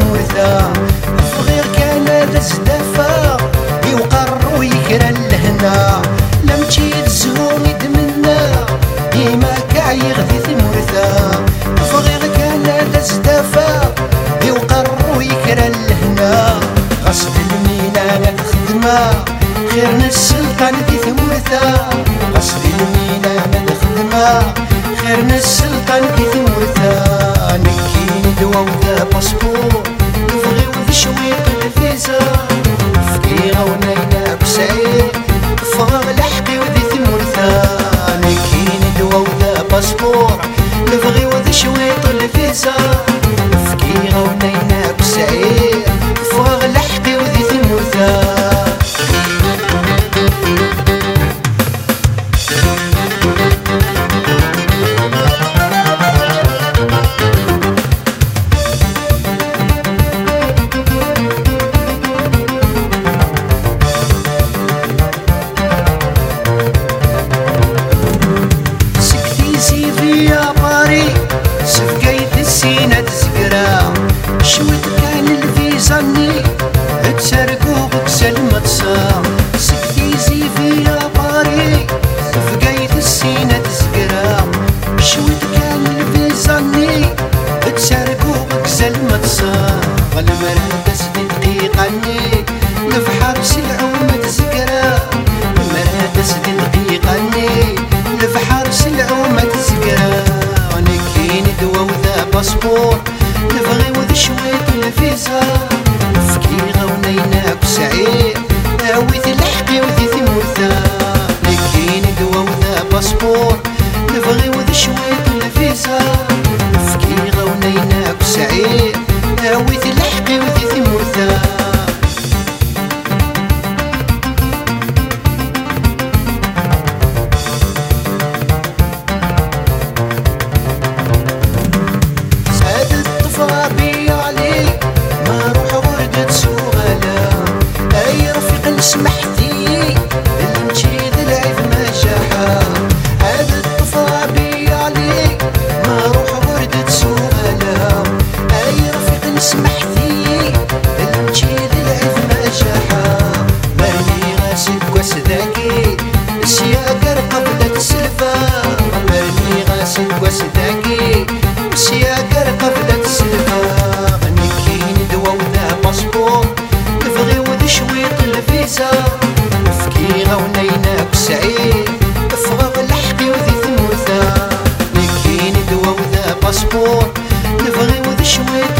ثموثا فغير كان هذا زدافا يوقر ويكرا لهنا لمشي الزهوم يدمنا ديما كاع يغذي ثموثا فغير كان هذا زدافا يوقر ويكرا لهنا غصب المينا الخدمة غير السلطان دي ثموثا غصب المينا الخدمة غير السلطان دي ثموثا نكين دوا وذا باسبور. So. الفيزاني تسرقو بكسل متصا سكتي سيفي يا باري سفقيت السينة تزقرا شويت كان الفيزاني تسرقو بكسل متصا والمرهدس دقيقاني نفحر سلعومة تزقرا مرهدس دقيقاني نفحر سلعومة تزقرا نكين دوا وذا باسبور الفيزا فكيغة ونينا بسعيد. فغاغ لحقي وذي ثموثا نكين دوا وذا باسبور. نفغي وذ شويط